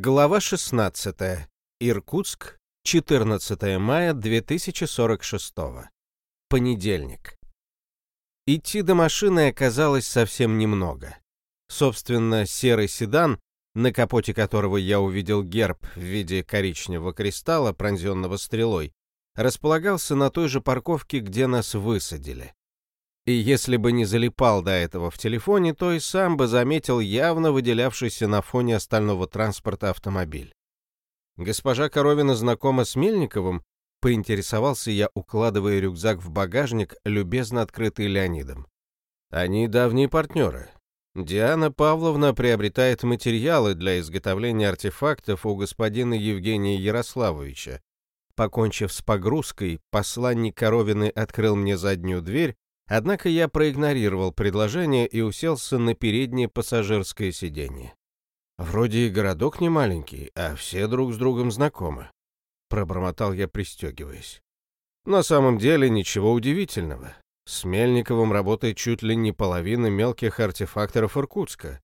Глава 16. Иркутск, 14 мая 2046. Понедельник. Идти до машины оказалось совсем немного. Собственно, серый седан, на капоте которого я увидел герб в виде коричневого кристалла, пронзенного стрелой, располагался на той же парковке, где нас высадили. И если бы не залипал до этого в телефоне, то и сам бы заметил явно выделявшийся на фоне остального транспорта автомобиль. Госпожа Коровина знакома с Мельниковым? Поинтересовался я, укладывая рюкзак в багажник, любезно открытый Леонидом. Они давние партнеры. Диана Павловна приобретает материалы для изготовления артефактов у господина Евгения Ярославовича. Покончив с погрузкой, посланник Коровины открыл мне заднюю дверь Однако я проигнорировал предложение и уселся на переднее пассажирское сиденье. Вроде и городок не маленький, а все друг с другом знакомы. Пробормотал я, пристегиваясь. На самом деле ничего удивительного. С Мельниковым работает чуть ли не половина мелких артефакторов Иркутска.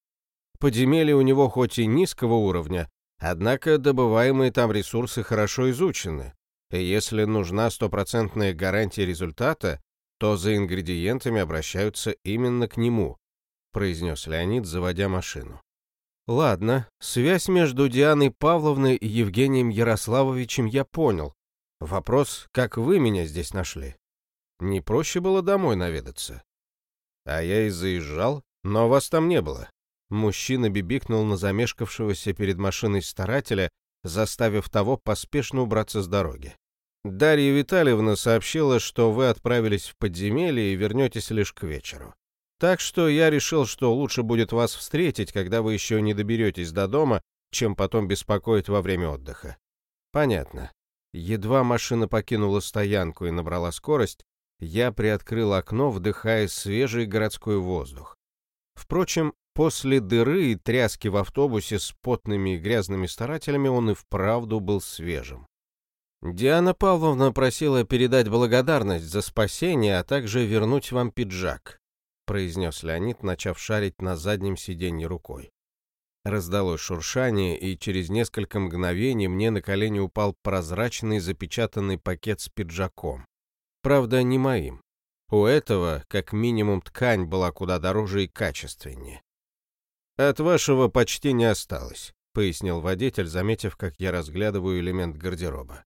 Подземелье у него хоть и низкого уровня, однако добываемые там ресурсы хорошо изучены. И если нужна стопроцентная гарантия результата, то за ингредиентами обращаются именно к нему», — произнес Леонид, заводя машину. «Ладно, связь между Дианой Павловной и Евгением Ярославовичем я понял. Вопрос, как вы меня здесь нашли? Не проще было домой наведаться?» «А я и заезжал, но вас там не было». Мужчина бибикнул на замешкавшегося перед машиной старателя, заставив того поспешно убраться с дороги. Дарья Витальевна сообщила, что вы отправились в подземелье и вернетесь лишь к вечеру. Так что я решил, что лучше будет вас встретить, когда вы еще не доберетесь до дома, чем потом беспокоить во время отдыха. Понятно. Едва машина покинула стоянку и набрала скорость, я приоткрыл окно, вдыхая свежий городской воздух. Впрочем, после дыры и тряски в автобусе с потными и грязными старателями он и вправду был свежим. Диана Павловна просила передать благодарность за спасение, а также вернуть вам пиджак, произнес Леонид, начав шарить на заднем сиденье рукой. Раздалось шуршание, и через несколько мгновений мне на колени упал прозрачный запечатанный пакет с пиджаком. Правда, не моим. У этого, как минимум, ткань была куда дороже и качественнее. «От вашего почти не осталось», — пояснил водитель, заметив, как я разглядываю элемент гардероба.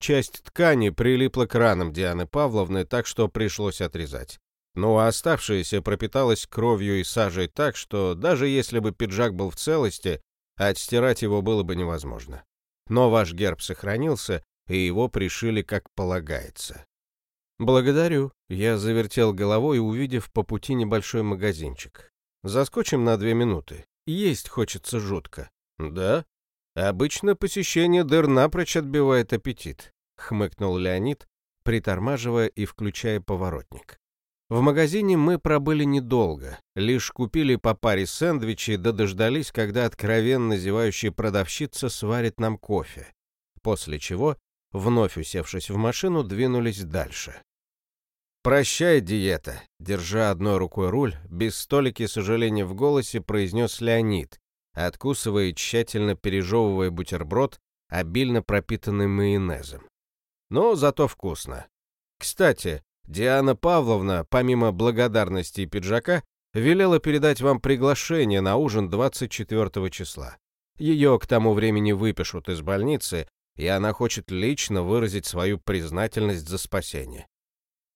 Часть ткани прилипла к ранам Дианы Павловны, так что пришлось отрезать. Ну а оставшаяся пропиталась кровью и сажей так, что даже если бы пиджак был в целости, отстирать его было бы невозможно. Но ваш герб сохранился, и его пришили как полагается. «Благодарю», — я завертел головой, увидев по пути небольшой магазинчик. «Заскочим на две минуты. Есть хочется жутко». «Да?» Обычно посещение дыр напрочь отбивает аппетит, хмыкнул Леонид, притормаживая и включая поворотник. В магазине мы пробыли недолго, лишь купили по паре сэндвичей да дождались, когда откровенно зевающая продавщица сварит нам кофе, после чего, вновь усевшись в машину, двинулись дальше. «Прощай, диета!» — держа одной рукой руль, без столики сожаления в голосе, произнес Леонид, откусывая и тщательно пережевывая бутерброд, обильно пропитанный майонезом. Но зато вкусно. Кстати, Диана Павловна, помимо благодарности и пиджака, велела передать вам приглашение на ужин 24 числа. Ее к тому времени выпишут из больницы, и она хочет лично выразить свою признательность за спасение.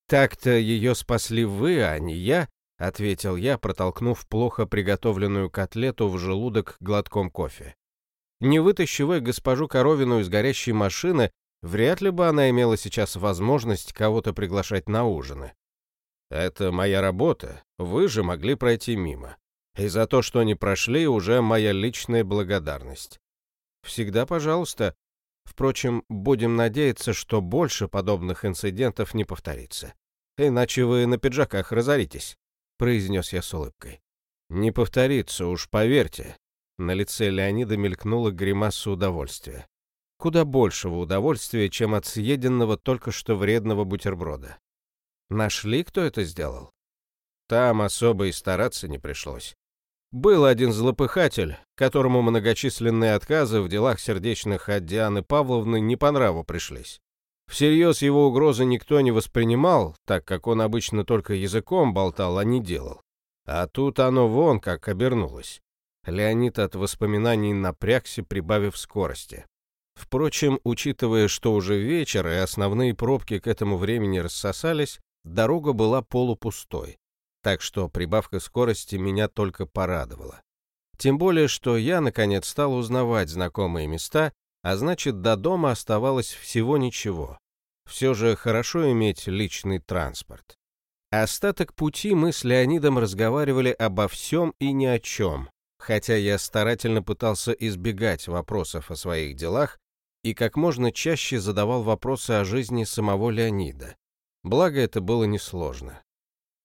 Так-то ее спасли вы, а не я, — ответил я, протолкнув плохо приготовленную котлету в желудок глотком кофе. Не вытащив госпожу Коровину из горящей машины, вряд ли бы она имела сейчас возможность кого-то приглашать на ужины. Это моя работа, вы же могли пройти мимо. И за то, что не прошли, уже моя личная благодарность. Всегда пожалуйста. Впрочем, будем надеяться, что больше подобных инцидентов не повторится. Иначе вы на пиджаках разоритесь произнес я с улыбкой. «Не повторится, уж поверьте». На лице Леонида мелькнула гримаса удовольствия. Куда большего удовольствия, чем от съеденного только что вредного бутерброда. Нашли, кто это сделал? Там особо и стараться не пришлось. Был один злопыхатель, которому многочисленные отказы в делах сердечных от Дианы Павловны не по нраву пришлись. Всерьез его угрозы никто не воспринимал, так как он обычно только языком болтал, а не делал. А тут оно вон как обернулось. Леонид от воспоминаний напрягся, прибавив скорости. Впрочем, учитывая, что уже вечер и основные пробки к этому времени рассосались, дорога была полупустой так что прибавка скорости меня только порадовала. Тем более, что я, наконец, стал узнавать знакомые места, а значит, до дома оставалось всего ничего. Все же хорошо иметь личный транспорт. Остаток пути мы с Леонидом разговаривали обо всем и ни о чем, хотя я старательно пытался избегать вопросов о своих делах и как можно чаще задавал вопросы о жизни самого Леонида. Благо, это было несложно.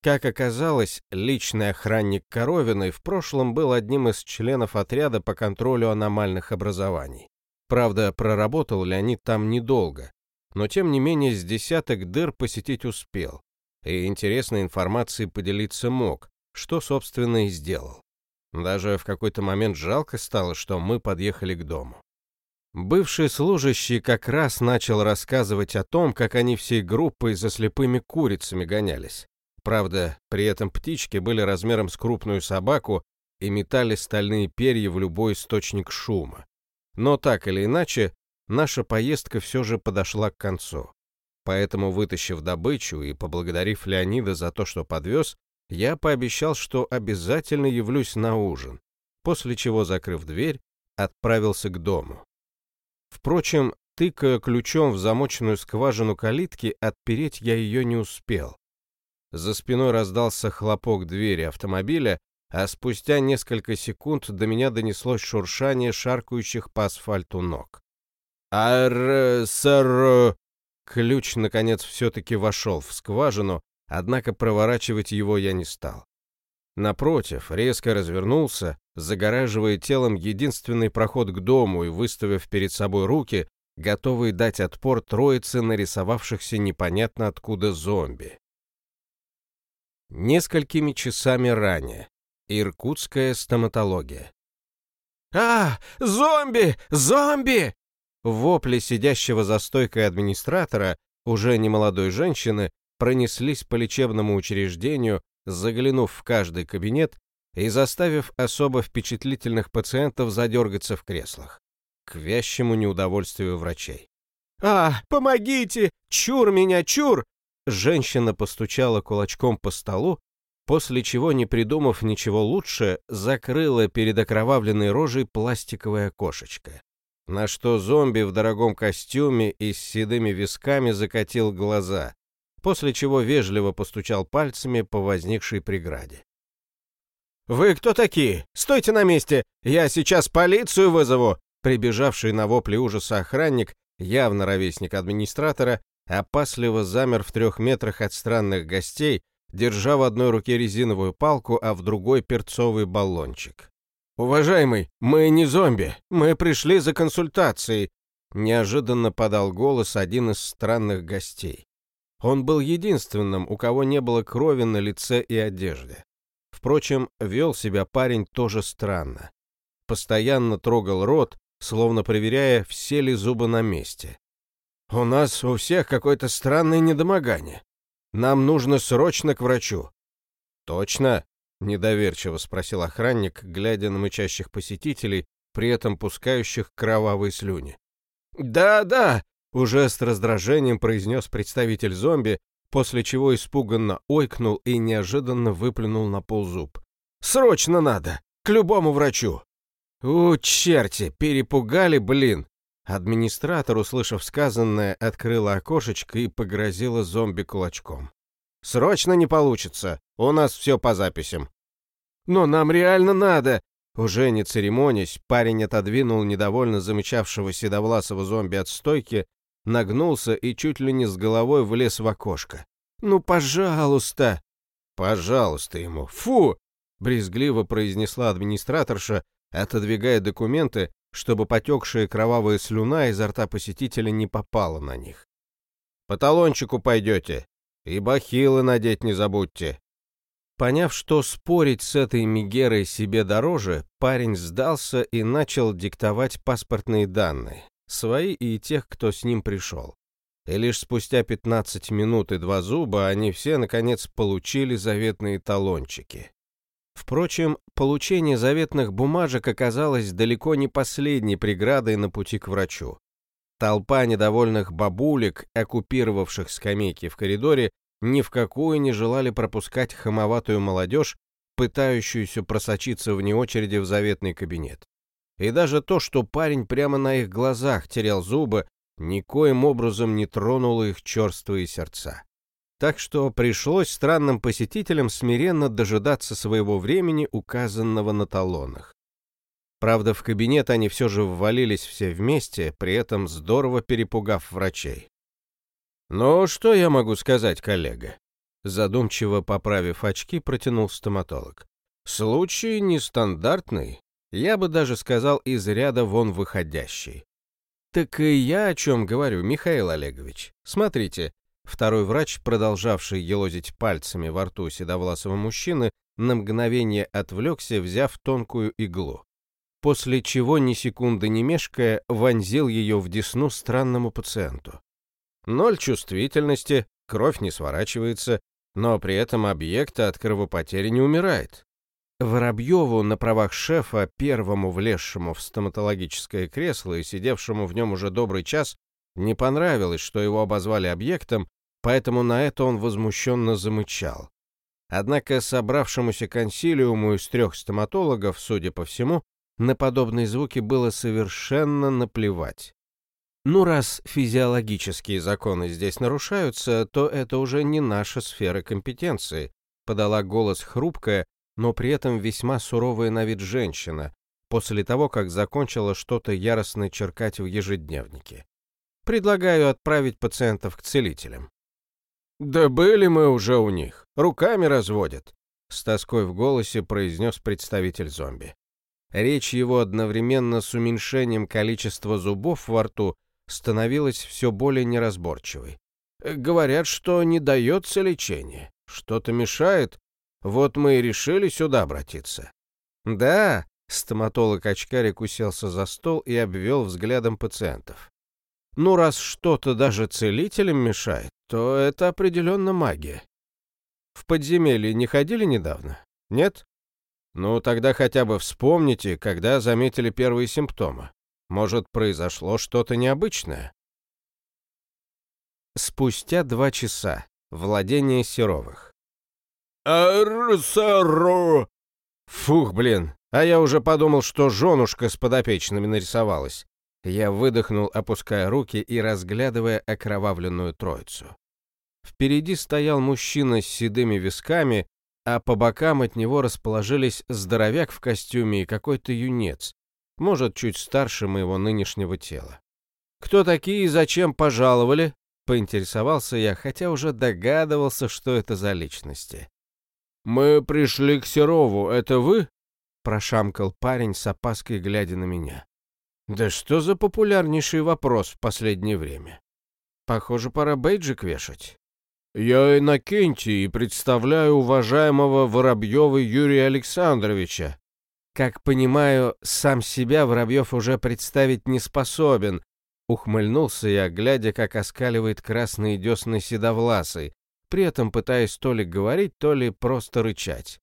Как оказалось, личный охранник Коровиной в прошлом был одним из членов отряда по контролю аномальных образований. Правда, проработал Леонид там недолго, но тем не менее с десяток дыр посетить успел, и интересной информацией поделиться мог, что, собственно, и сделал. Даже в какой-то момент жалко стало, что мы подъехали к дому. Бывший служащий как раз начал рассказывать о том, как они всей группой за слепыми курицами гонялись. Правда, при этом птички были размером с крупную собаку и метали стальные перья в любой источник шума. Но так или иначе, наша поездка все же подошла к концу. Поэтому, вытащив добычу и поблагодарив Леонида за то, что подвез, я пообещал, что обязательно явлюсь на ужин, после чего, закрыв дверь, отправился к дому. Впрочем, тыкая ключом в замоченную скважину калитки, отпереть я ее не успел. За спиной раздался хлопок двери автомобиля, а спустя несколько секунд до меня донеслось шуршание шаркающих по асфальту ног. Ар сэр Ключ, наконец, все-таки вошел в скважину, однако проворачивать его я не стал. Напротив, резко развернулся, загораживая телом единственный проход к дому и выставив перед собой руки, готовые дать отпор троице нарисовавшихся непонятно откуда зомби. Несколькими часами ранее. Иркутская стоматология. «А, зомби! Зомби!» Вопли сидящего за стойкой администратора, уже немолодой женщины, пронеслись по лечебному учреждению, заглянув в каждый кабинет и заставив особо впечатлительных пациентов задергаться в креслах, к вящему неудовольствию врачей. «А, помогите! Чур меня, чур! Женщина постучала кулачком по столу, после чего, не придумав ничего лучше, закрыла перед окровавленной рожей пластиковое окошечко. На что зомби в дорогом костюме и с седыми висками закатил глаза, после чего вежливо постучал пальцами по возникшей преграде. «Вы кто такие? Стойте на месте! Я сейчас полицию вызову!» Прибежавший на вопли ужаса охранник, явно ровесник администратора, опасливо замер в трех метрах от странных гостей, держа в одной руке резиновую палку, а в другой перцовый баллончик. «Уважаемый, мы не зомби, мы пришли за консультацией», неожиданно подал голос один из странных гостей. Он был единственным, у кого не было крови на лице и одежде. Впрочем, вел себя парень тоже странно. Постоянно трогал рот, словно проверяя, все ли зубы на месте. «У нас у всех какое-то странное недомогание. Нам нужно срочно к врачу». «Точно?» — недоверчиво спросил охранник, глядя на мычащих посетителей, при этом пускающих кровавые слюни. «Да, да!» — уже с раздражением произнес представитель зомби, после чего испуганно ойкнул и неожиданно выплюнул на пол зуб. «Срочно надо! К любому врачу!» «У, черти, перепугали, блин!» Администратор, услышав сказанное, открыла окошечко и погрозила зомби кулачком. «Срочно не получится, у нас все по записям». «Но нам реально надо!» Уже не церемонясь, парень отодвинул недовольно замычавшего седовласого зомби от стойки, нагнулся и чуть ли не с головой влез в окошко. «Ну, пожалуйста!» «Пожалуйста ему! Фу!» — брезгливо произнесла администраторша, отодвигая документы, чтобы потекшая кровавая слюна изо рта посетителя не попала на них. «По талончику пойдете, и бахилы надеть не забудьте». Поняв, что спорить с этой Мегерой себе дороже, парень сдался и начал диктовать паспортные данные, свои и тех, кто с ним пришел. И лишь спустя 15 минут и два зуба они все, наконец, получили заветные талончики. Впрочем, получение заветных бумажек оказалось далеко не последней преградой на пути к врачу. Толпа недовольных бабулек, оккупировавших скамейки в коридоре, ни в какую не желали пропускать хамоватую молодежь, пытающуюся просочиться вне очереди в заветный кабинет. И даже то, что парень прямо на их глазах терял зубы, никоим образом не тронуло их черствые сердца. Так что пришлось странным посетителям смиренно дожидаться своего времени, указанного на талонах. Правда, в кабинет они все же ввалились все вместе, при этом здорово перепугав врачей. «Ну, что я могу сказать, коллега?» Задумчиво поправив очки, протянул стоматолог. «Случай нестандартный, я бы даже сказал, из ряда вон выходящий. Так и я о чем говорю, Михаил Олегович. Смотрите, второй врач, продолжавший елозить пальцами во рту седовласого мужчины, на мгновение отвлекся, взяв тонкую иглу после чего, ни секунды не мешкая, вонзил ее в десну странному пациенту. Ноль чувствительности, кровь не сворачивается, но при этом объект от кровопотери не умирает. Воробьеву на правах шефа, первому влезшему в стоматологическое кресло и сидевшему в нем уже добрый час, не понравилось, что его обозвали объектом, поэтому на это он возмущенно замычал. Однако собравшемуся консилиуму из трех стоматологов, судя по всему, на подобные звуки было совершенно наплевать. Ну, раз физиологические законы здесь нарушаются, то это уже не наша сфера компетенции, подала голос хрупкая, но при этом весьма суровая на вид женщина, после того, как закончила что-то яростно черкать в ежедневнике. Предлагаю отправить пациентов к целителям. «Да были мы уже у них, руками разводят», — с тоской в голосе произнес представитель зомби. Речь его одновременно с уменьшением количества зубов во рту становилась все более неразборчивой. «Говорят, что не дается лечение. Что-то мешает. Вот мы и решили сюда обратиться». «Да», — стоматолог-очкарик уселся за стол и обвел взглядом пациентов. «Ну, раз что-то даже целителям мешает, то это определенно магия». «В подземелье не ходили недавно? Нет?» Ну, тогда хотя бы вспомните, когда заметили первые симптомы. Может, произошло что-то необычное? Спустя два часа. Владение Серовых. «Арсаро!» Фух, блин, а я уже подумал, что женушка с подопечными нарисовалась. Я выдохнул, опуская руки и разглядывая окровавленную троицу. Впереди стоял мужчина с седыми висками а по бокам от него расположились здоровяк в костюме и какой-то юнец, может, чуть старше моего нынешнего тела. «Кто такие и зачем пожаловали?» — поинтересовался я, хотя уже догадывался, что это за личности. «Мы пришли к Серову, это вы?» — прошамкал парень с опаской, глядя на меня. «Да что за популярнейший вопрос в последнее время? Похоже, пора бейджик вешать». «Я Иннокентий и представляю уважаемого Воробьева Юрия Александровича». «Как понимаю, сам себя Воробьев уже представить не способен», ухмыльнулся я, глядя, как оскаливает красные десны седовласый, при этом пытаясь то ли говорить, то ли просто рычать.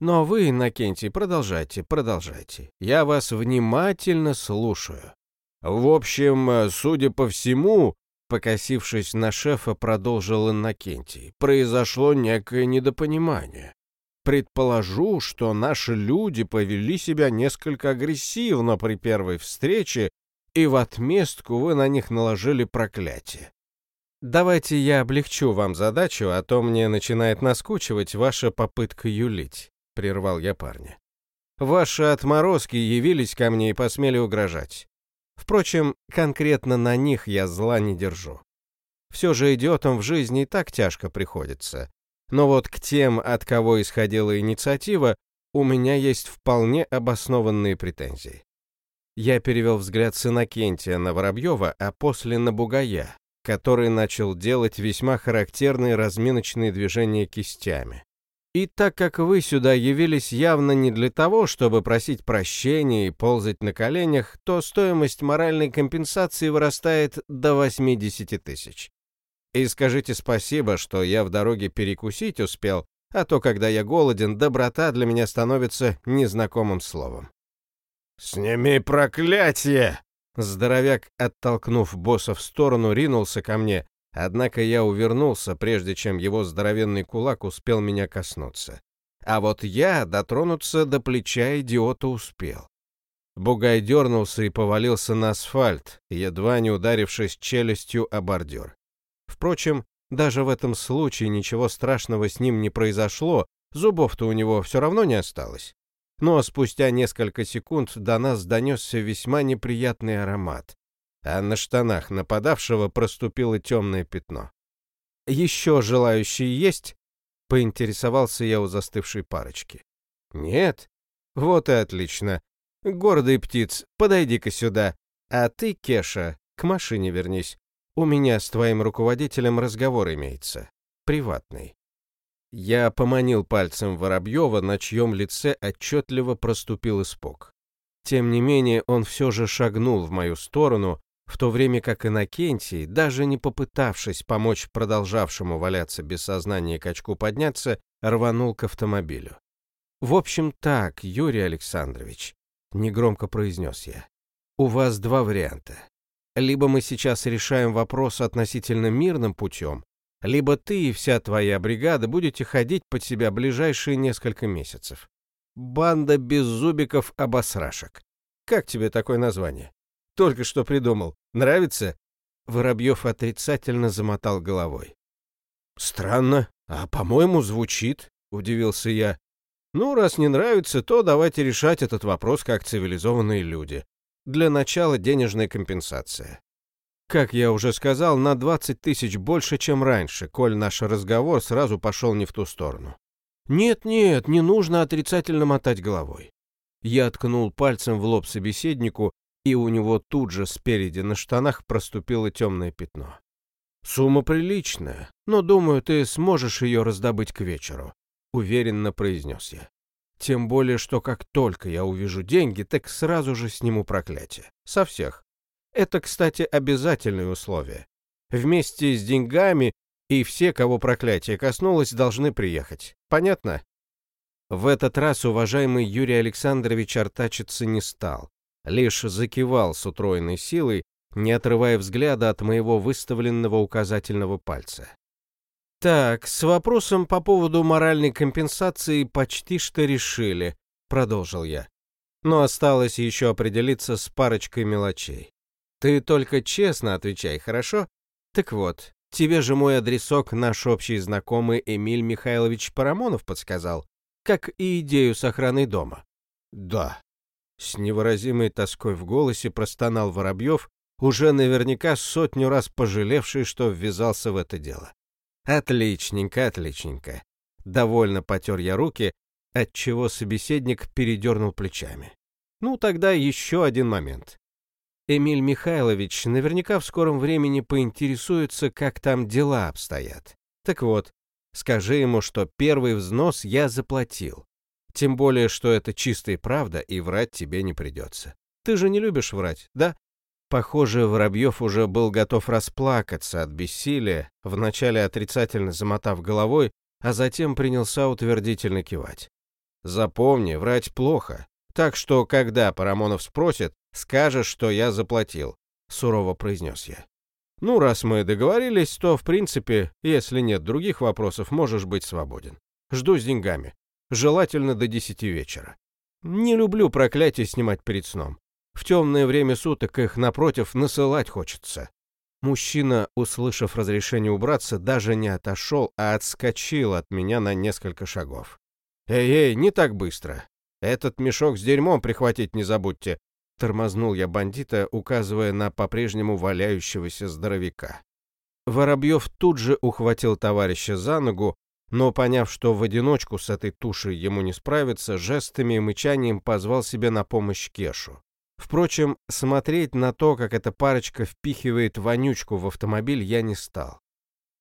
«Но вы, Иннокентий, продолжайте, продолжайте. Я вас внимательно слушаю». «В общем, судя по всему, Покосившись на шефа, продолжил Иннокентий. Произошло некое недопонимание. Предположу, что наши люди повели себя несколько агрессивно при первой встрече, и в отместку вы на них наложили проклятие. Давайте я облегчу вам задачу, а то мне начинает наскучивать ваша попытка юлить, прервал я парня. Ваши отморозки явились ко мне и посмели угрожать. Впрочем, конкретно на них я зла не держу. Все же идиотам в жизни и так тяжко приходится. Но вот к тем, от кого исходила инициатива, у меня есть вполне обоснованные претензии. Я перевел взгляд с Иннокентия на Воробьева, а после на Бугая, который начал делать весьма характерные разминочные движения кистями. И так как вы сюда явились явно не для того, чтобы просить прощения и ползать на коленях, то стоимость моральной компенсации вырастает до 80 тысяч. И скажите спасибо, что я в дороге перекусить успел, а то, когда я голоден, доброта для меня становится незнакомым словом. «Сними проклятие!» Здоровяк, оттолкнув босса в сторону, ринулся ко мне, однако я увернулся, прежде чем его здоровенный кулак успел меня коснуться. А вот я дотронуться до плеча идиота успел. Бугай дернулся и повалился на асфальт, едва не ударившись челюстью о бордюр. Впрочем, даже в этом случае ничего страшного с ним не произошло, зубов-то у него все равно не осталось. Но спустя несколько секунд до нас донесся весьма неприятный аромат, а на штанах нападавшего проступило темное пятно. «Еще желающие есть?» — поинтересовался я у застывшей парочки. «Нет? Вот и отлично. Гордый птиц, подойди-ка сюда. А ты, Кеша, к машине вернись. У меня с твоим руководителем разговор имеется. Приватный. Я поманил пальцем Воробьева, на чьем лице отчетливо проступил испуг. Тем не менее, он все же шагнул в мою сторону, в то время как Иннокентий, даже не попытавшись помочь продолжавшему валяться без сознания качку подняться, рванул к автомобилю. «В общем так, Юрий Александрович», — негромко произнес я, — «у вас два варианта. Либо мы сейчас решаем вопрос относительно мирным путем, либо ты и вся твоя бригада будете ходить под себя ближайшие несколько месяцев. Банда беззубиков-обосрашек. Как тебе такое название? Только что придумал. Нравится? Воробьев отрицательно замотал головой. Странно, а по-моему звучит, удивился я. Ну, раз не нравится, то давайте решать этот вопрос как цивилизованные люди. Для начала денежная компенсация. Как я уже сказал, на 20 тысяч больше, чем раньше, коль наш разговор сразу пошел не в ту сторону. Нет-нет, не нужно отрицательно мотать головой. Я ткнул пальцем в лоб собеседнику, и у него тут же спереди на штанах проступило темное пятно. «Сумма приличная, но, думаю, ты сможешь ее раздобыть к вечеру», — уверенно произнес я. Тем более, что как только я увижу деньги, так сразу же сниму проклятие. Со всех. Это, кстати, обязательное условие. Вместе с деньгами и все, кого проклятие коснулось, должны приехать. Понятно? В этот раз уважаемый Юрий Александрович артачиться не стал. Лишь закивал с утроенной силой, не отрывая взгляда от моего выставленного указательного пальца. «Так, с вопросом по поводу моральной компенсации почти что решили», — продолжил я. «Но осталось еще определиться с парочкой мелочей. Ты только честно отвечай, хорошо? Так вот, тебе же мой адресок наш общий знакомый Эмиль Михайлович Парамонов подсказал, как и идею с охраной дома». «Да». С невыразимой тоской в голосе простонал Воробьев, уже наверняка сотню раз пожалевший, что ввязался в это дело. Отличненько, отличненько. Довольно потер я руки, отчего собеседник передернул плечами. Ну, тогда еще один момент. Эмиль Михайлович наверняка в скором времени поинтересуется, как там дела обстоят. Так вот, скажи ему, что первый взнос я заплатил. Тем более, что это чистая правда, и врать тебе не придется. Ты же не любишь врать, да? Похоже, Воробьев уже был готов расплакаться от бессилия, вначале отрицательно замотав головой, а затем принялся утвердительно кивать. «Запомни, врать плохо. Так что, когда Парамонов спросит, скажешь, что я заплатил», — сурово произнес я. «Ну, раз мы договорились, то, в принципе, если нет других вопросов, можешь быть свободен. Жду с деньгами. Желательно до десяти вечера. Не люблю проклятие снимать перед сном. В темное время суток их, напротив, насылать хочется. Мужчина, услышав разрешение убраться, даже не отошел, а отскочил от меня на несколько шагов. «Эй-эй, не так быстро. Этот мешок с дерьмом прихватить не забудьте», — тормознул я бандита, указывая на по-прежнему валяющегося здоровяка. Воробьев тут же ухватил товарища за ногу, но, поняв, что в одиночку с этой тушей ему не справиться, жестами и мычанием позвал себе на помощь Кешу. Впрочем, смотреть на то, как эта парочка впихивает вонючку в автомобиль, я не стал.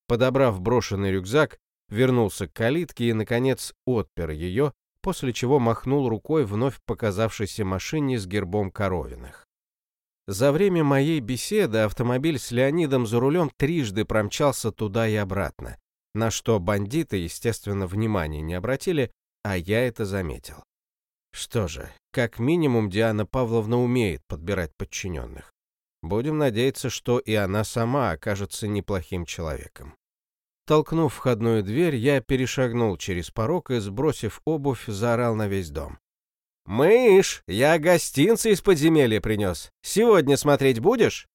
Подобрав брошенный рюкзак, вернулся к калитке и, наконец, отпер ее, после чего махнул рукой вновь показавшейся машине с гербом Коровиных. За время моей беседы автомобиль с Леонидом за рулем трижды промчался туда и обратно, на что бандиты, естественно, внимания не обратили, а я это заметил. Что же, как минимум Диана Павловна умеет подбирать подчиненных. Будем надеяться, что и она сама окажется неплохим человеком. Толкнув входную дверь, я перешагнул через порог и, сбросив обувь, заорал на весь дом. «Мышь, я гостинцы из подземелья принес. Сегодня смотреть будешь?»